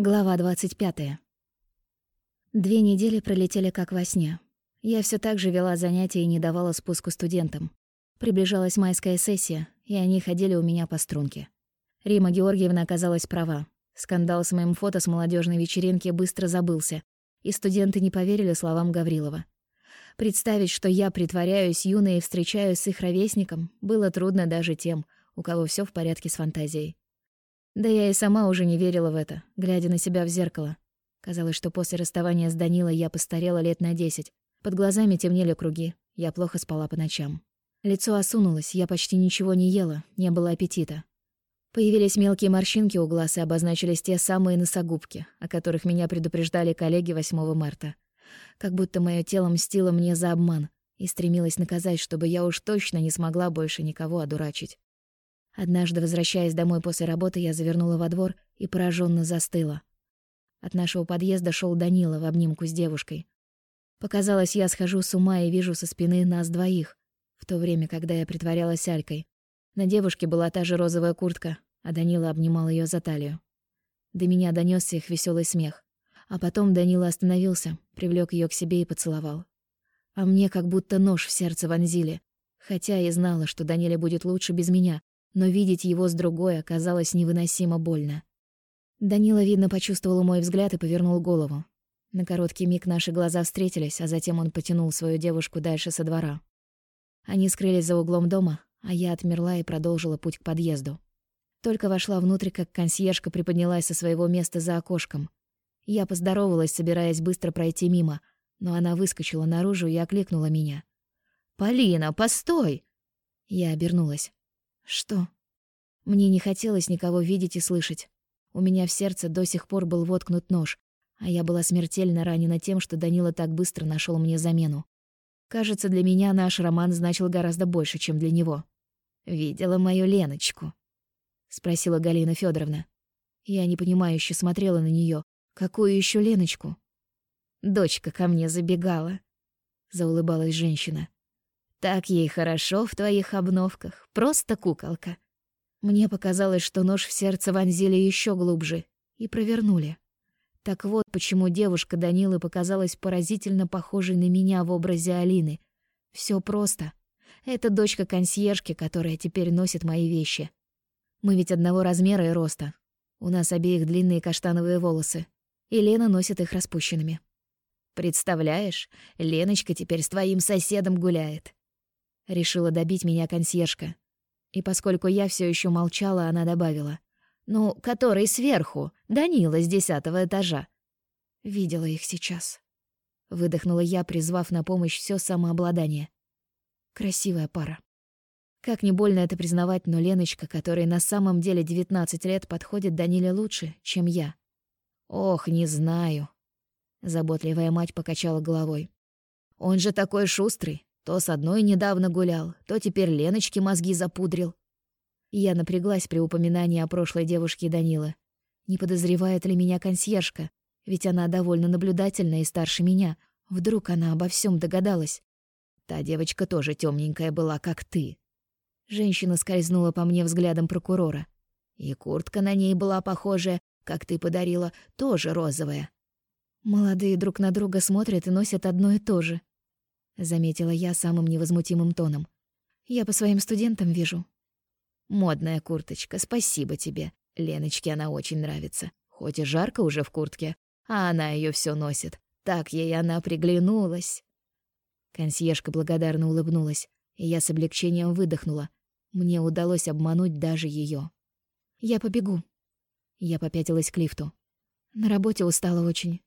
Глава 25. Две недели пролетели как во сне. Я все так же вела занятия и не давала спуску студентам. Приближалась майская сессия, и они ходили у меня по струнке. Рима Георгиевна оказалась права. Скандал с моим фото с молодежной вечеринки быстро забылся, и студенты не поверили словам Гаврилова. Представить, что я притворяюсь юной и встречаюсь с их ровесником, было трудно даже тем, у кого все в порядке с фантазией. Да я и сама уже не верила в это, глядя на себя в зеркало. Казалось, что после расставания с Данилой я постарела лет на десять. Под глазами темнели круги, я плохо спала по ночам. Лицо осунулось, я почти ничего не ела, не было аппетита. Появились мелкие морщинки у глаз и обозначились те самые носогубки, о которых меня предупреждали коллеги 8 марта. Как будто мое тело мстило мне за обман и стремилось наказать, чтобы я уж точно не смогла больше никого одурачить. Однажды, возвращаясь домой после работы, я завернула во двор и пораженно застыла. От нашего подъезда шел Данила в обнимку с девушкой. Показалось, я схожу с ума и вижу со спины нас двоих, в то время, когда я притворялась Алькой. На девушке была та же розовая куртка, а Данила обнимал ее за талию. До меня донесся их веселый смех. А потом Данила остановился, привлек ее к себе и поцеловал. А мне как будто нож в сердце вонзили. Хотя и знала, что Даниле будет лучше без меня, но видеть его с другой оказалось невыносимо больно. Данила, видно, почувствовал мой взгляд и повернул голову. На короткий миг наши глаза встретились, а затем он потянул свою девушку дальше со двора. Они скрылись за углом дома, а я отмерла и продолжила путь к подъезду. Только вошла внутрь, как консьержка приподнялась со своего места за окошком. Я поздоровалась, собираясь быстро пройти мимо, но она выскочила наружу и окликнула меня. «Полина, постой!» Я обернулась. Что? Мне не хотелось никого видеть и слышать. У меня в сердце до сих пор был воткнут нож, а я была смертельно ранена тем, что Данила так быстро нашел мне замену. Кажется, для меня наш роман значил гораздо больше, чем для него. «Видела мою Леночку?» — спросила Галина Федоровна. Я непонимающе смотрела на нее. Какую еще Леночку? «Дочка ко мне забегала», — заулыбалась женщина. Так ей хорошо в твоих обновках, просто куколка. Мне показалось, что нож в сердце вонзили еще глубже и провернули. Так вот, почему девушка Данилы показалась поразительно похожей на меня в образе Алины. Все просто. Это дочка консьержки, которая теперь носит мои вещи. Мы ведь одного размера и роста. У нас обеих длинные каштановые волосы. И Лена носит их распущенными. Представляешь, Леночка теперь с твоим соседом гуляет. Решила добить меня консьержка. И поскольку я все еще молчала, она добавила. «Ну, который сверху, Данила с десятого этажа». Видела их сейчас. Выдохнула я, призвав на помощь все самообладание. Красивая пара. Как не больно это признавать, но Леночка, которой на самом деле 19 лет, подходит Даниле лучше, чем я. Ох, не знаю. Заботливая мать покачала головой. Он же такой шустрый, то с одной недавно гулял, то теперь Леночке мозги запудрил. Я напряглась при упоминании о прошлой девушке Данила. Не подозревает ли меня консьержка? Ведь она довольно наблюдательная и старше меня. Вдруг она обо всем догадалась. Та девочка тоже темненькая была, как ты. Женщина скользнула по мне взглядом прокурора. И куртка на ней была похожая, как ты подарила, тоже розовая. Молодые друг на друга смотрят и носят одно и то же заметила я самым невозмутимым тоном. Я по своим студентам вижу. Модная курточка, спасибо тебе. Леночке она очень нравится. Хоть и жарко уже в куртке, а она ее все носит. Так ей она приглянулась. Консьержка благодарно улыбнулась, и я с облегчением выдохнула. Мне удалось обмануть даже ее. Я побегу. Я попятилась к лифту. На работе устала очень.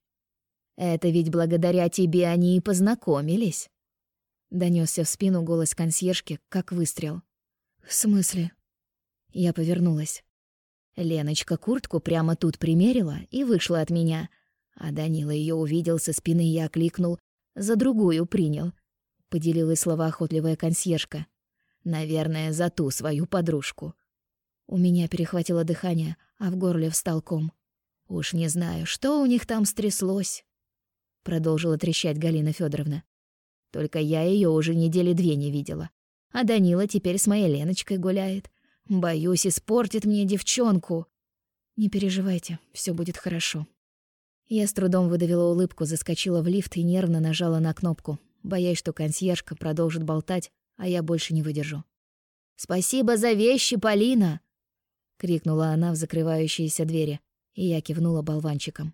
Это ведь благодаря тебе они и познакомились. Донесся в спину голос консьержки, как выстрел. «В смысле?» Я повернулась. Леночка куртку прямо тут примерила и вышла от меня. А Данила ее увидел со спины и окликнул. «За другую принял», — поделилась словоохотливая консьержка. «Наверное, за ту свою подружку». У меня перехватило дыхание, а в горле встал ком. «Уж не знаю, что у них там стряслось», — продолжила трещать Галина Федоровна. Только я ее уже недели две не видела. А Данила теперь с моей Леночкой гуляет. Боюсь, испортит мне девчонку. Не переживайте, все будет хорошо. Я с трудом выдавила улыбку, заскочила в лифт и нервно нажала на кнопку, боясь, что консьержка продолжит болтать, а я больше не выдержу. «Спасибо за вещи, Полина!» — крикнула она в закрывающиеся двери, и я кивнула болванчиком.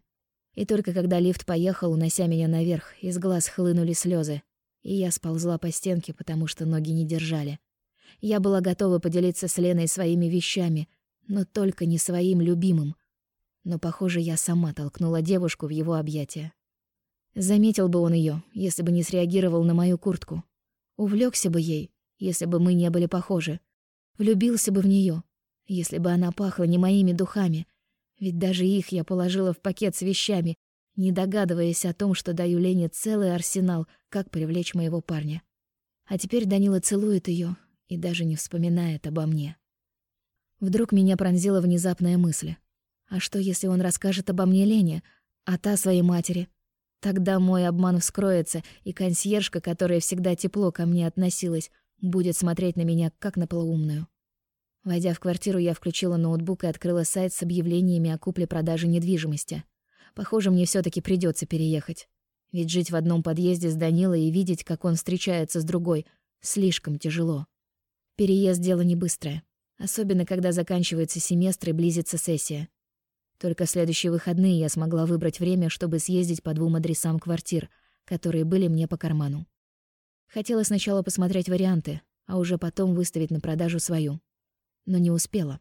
И только когда лифт поехал, унося меня наверх, из глаз хлынули слезы, и я сползла по стенке, потому что ноги не держали. Я была готова поделиться с Леной своими вещами, но только не своим любимым. Но, похоже, я сама толкнула девушку в его объятия. Заметил бы он ее, если бы не среагировал на мою куртку. Увлекся бы ей, если бы мы не были похожи. Влюбился бы в нее, если бы она пахла не моими духами. Ведь даже их я положила в пакет с вещами, не догадываясь о том, что даю Лене целый арсенал, как привлечь моего парня. А теперь Данила целует ее и даже не вспоминает обо мне. Вдруг меня пронзила внезапная мысль. А что, если он расскажет обо мне Лене, а та своей матери? Тогда мой обман вскроется, и консьержка, которая всегда тепло ко мне относилась, будет смотреть на меня как на полуумную. Войдя в квартиру, я включила ноутбук и открыла сайт с объявлениями о купле-продаже недвижимости. Похоже, мне все таки придется переехать. Ведь жить в одном подъезде с Данилой и видеть, как он встречается с другой, слишком тяжело. Переезд — дело не быстрое, особенно когда заканчивается семестр и близится сессия. Только следующие выходные я смогла выбрать время, чтобы съездить по двум адресам квартир, которые были мне по карману. Хотела сначала посмотреть варианты, а уже потом выставить на продажу свою. Но не успела.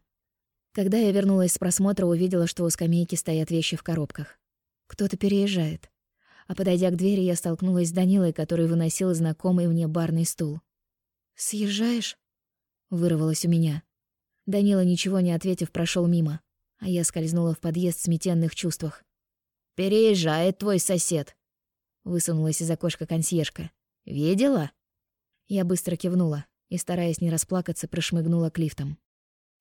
Когда я вернулась с просмотра, увидела, что у скамейки стоят вещи в коробках. Кто-то переезжает. А подойдя к двери, я столкнулась с Данилой, который выносил знакомый мне барный стул. «Съезжаешь?» — вырвалось у меня. Данила, ничего не ответив, прошел мимо а я скользнула в подъезд в сметенных чувствах. «Переезжает твой сосед», — высунулась из окошка консьержка. «Видела?» Я быстро кивнула и, стараясь не расплакаться, прошмыгнула к лифтам.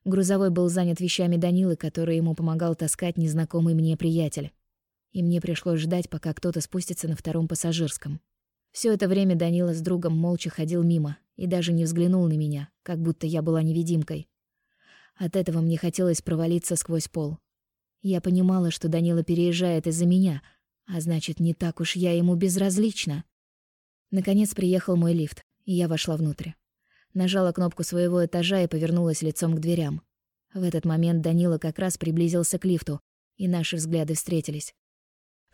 Грузовой был занят вещами Данилы, которые ему помогал таскать незнакомый мне приятель. И мне пришлось ждать, пока кто-то спустится на втором пассажирском. Все это время Данила с другом молча ходил мимо и даже не взглянул на меня, как будто я была невидимкой. От этого мне хотелось провалиться сквозь пол. Я понимала, что Данила переезжает из-за меня, а значит, не так уж я ему безразлична. Наконец приехал мой лифт, и я вошла внутрь. Нажала кнопку своего этажа и повернулась лицом к дверям. В этот момент Данила как раз приблизился к лифту, и наши взгляды встретились.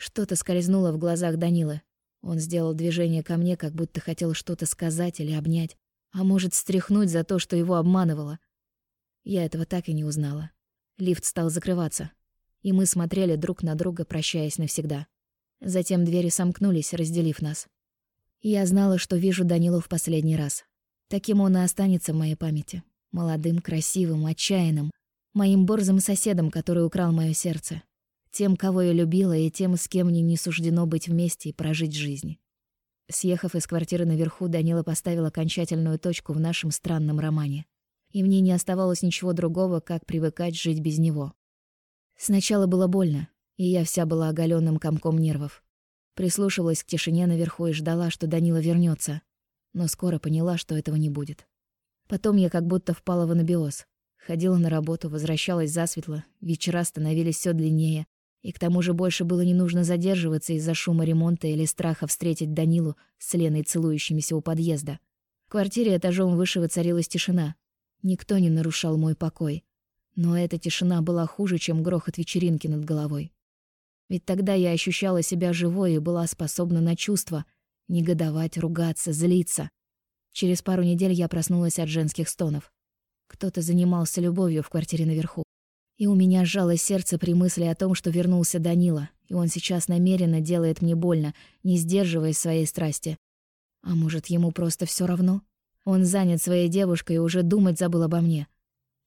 Что-то скользнуло в глазах Данилы. Он сделал движение ко мне, как будто хотел что-то сказать или обнять, а может, стряхнуть за то, что его обманывало. Я этого так и не узнала. Лифт стал закрываться, и мы смотрели друг на друга, прощаясь навсегда. Затем двери сомкнулись, разделив нас. Я знала, что вижу Данилу в последний раз. Таким он и останется в моей памяти. Молодым, красивым, отчаянным. Моим борзым соседом, который украл моё сердце. Тем, кого я любила, и тем, с кем мне не суждено быть вместе и прожить жизнь. Съехав из квартиры наверху, Данила поставил окончательную точку в нашем странном романе и мне не оставалось ничего другого, как привыкать жить без него. Сначала было больно, и я вся была оголенным комком нервов. Прислушивалась к тишине наверху и ждала, что Данила вернется, но скоро поняла, что этого не будет. Потом я как будто впала в анабиоз. Ходила на работу, возвращалась засветло, вечера становились все длиннее, и к тому же больше было не нужно задерживаться из-за шума ремонта или страха встретить Данилу с Леной целующимися у подъезда. В квартире этажом выше воцарилась тишина, Никто не нарушал мой покой. Но эта тишина была хуже, чем грохот вечеринки над головой. Ведь тогда я ощущала себя живой и была способна на чувства, негодовать, ругаться, злиться. Через пару недель я проснулась от женских стонов. Кто-то занимался любовью в квартире наверху. И у меня сжалось сердце при мысли о том, что вернулся Данила, и он сейчас намеренно делает мне больно, не сдерживая своей страсти. А может, ему просто все равно? Он занят своей девушкой и уже думать забыл обо мне.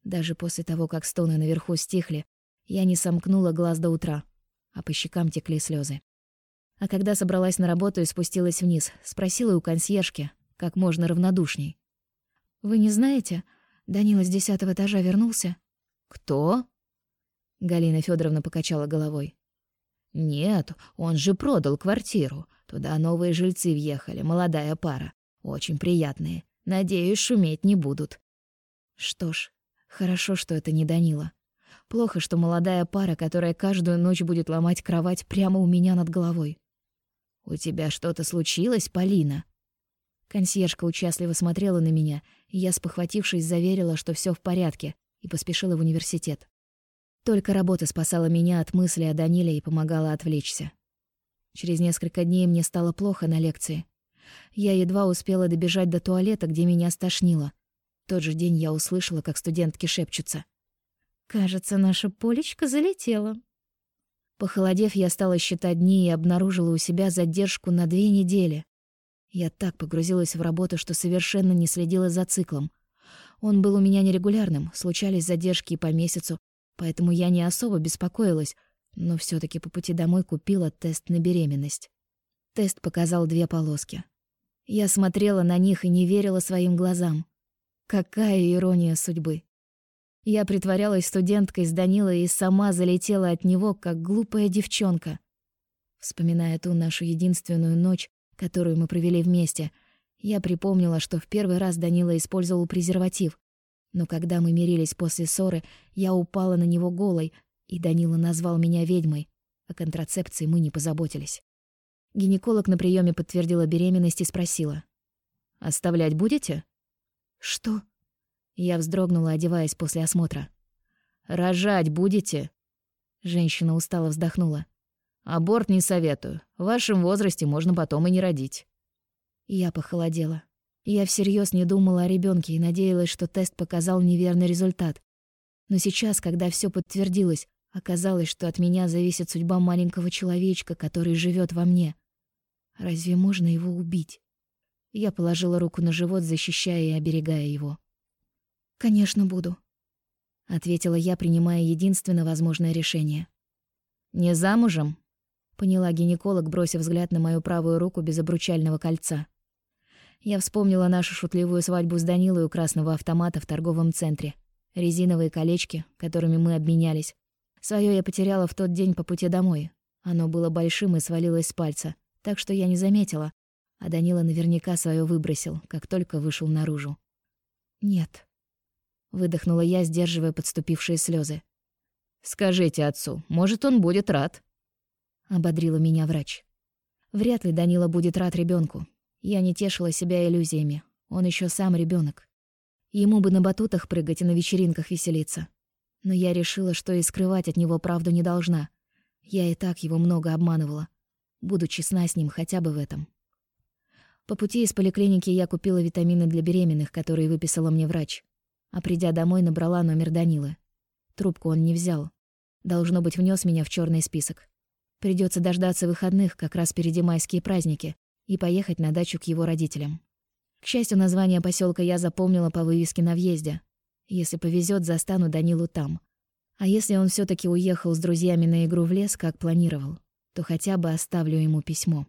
Даже после того, как стоны наверху стихли, я не сомкнула глаз до утра, а по щекам текли слезы. А когда собралась на работу и спустилась вниз, спросила у консьержки, как можно равнодушней. «Вы не знаете, Данила с десятого этажа вернулся?» «Кто?» Галина Федоровна покачала головой. «Нет, он же продал квартиру. Туда новые жильцы въехали, молодая пара. Очень приятные. Надеюсь, шуметь не будут. Что ж, хорошо, что это не Данила. Плохо, что молодая пара, которая каждую ночь будет ломать кровать прямо у меня над головой. «У тебя что-то случилось, Полина?» Консьержка участливо смотрела на меня, и я, спохватившись, заверила, что все в порядке, и поспешила в университет. Только работа спасала меня от мысли о Даниле и помогала отвлечься. Через несколько дней мне стало плохо на лекции. Я едва успела добежать до туалета, где меня стошнило. Тот же день я услышала, как студентки шепчутся. «Кажется, наша Полечка залетела». Похолодев, я стала считать дни и обнаружила у себя задержку на две недели. Я так погрузилась в работу, что совершенно не следила за циклом. Он был у меня нерегулярным, случались задержки и по месяцу, поэтому я не особо беспокоилась, но все таки по пути домой купила тест на беременность. Тест показал две полоски. Я смотрела на них и не верила своим глазам. Какая ирония судьбы. Я притворялась студенткой с Данилой и сама залетела от него, как глупая девчонка. Вспоминая ту нашу единственную ночь, которую мы провели вместе, я припомнила, что в первый раз Данила использовал презерватив. Но когда мы мирились после ссоры, я упала на него голой, и Данила назвал меня ведьмой. О контрацепции мы не позаботились. Гинеколог на приеме подтвердила беременность и спросила. «Оставлять будете?» «Что?» Я вздрогнула, одеваясь после осмотра. «Рожать будете?» Женщина устало вздохнула. Аборт не советую. В вашем возрасте можно потом и не родить. Я похолодела. Я всерьез не думала о ребенке и надеялась, что тест показал неверный результат. Но сейчас, когда все подтвердилось, оказалось, что от меня зависит судьба маленького человечка, который живет во мне. Разве можно его убить? Я положила руку на живот, защищая и оберегая его. «Конечно, буду», — ответила я, принимая единственно возможное решение. «Не замужем?» поняла гинеколог, бросив взгляд на мою правую руку без обручального кольца. Я вспомнила нашу шутливую свадьбу с Данилой у красного автомата в торговом центре. Резиновые колечки, которыми мы обменялись. Своё я потеряла в тот день по пути домой. Оно было большим и свалилось с пальца, так что я не заметила, а Данила наверняка своё выбросил, как только вышел наружу. «Нет», — выдохнула я, сдерживая подступившие слезы. «Скажите отцу, может, он будет рад?» — ободрила меня врач. Вряд ли Данила будет рад ребенку. Я не тешила себя иллюзиями. Он еще сам ребенок. Ему бы на батутах прыгать и на вечеринках веселиться. Но я решила, что и скрывать от него правду не должна. Я и так его много обманывала. Буду честна с ним хотя бы в этом. По пути из поликлиники я купила витамины для беременных, которые выписала мне врач. А придя домой, набрала номер Данилы. Трубку он не взял. Должно быть, внес меня в черный список. Придется дождаться выходных, как раз впереди майские праздники, и поехать на дачу к его родителям. К счастью, название поселка я запомнила по вывеске на въезде. Если повезет, застану Данилу там. А если он все таки уехал с друзьями на игру в лес, как планировал, то хотя бы оставлю ему письмо.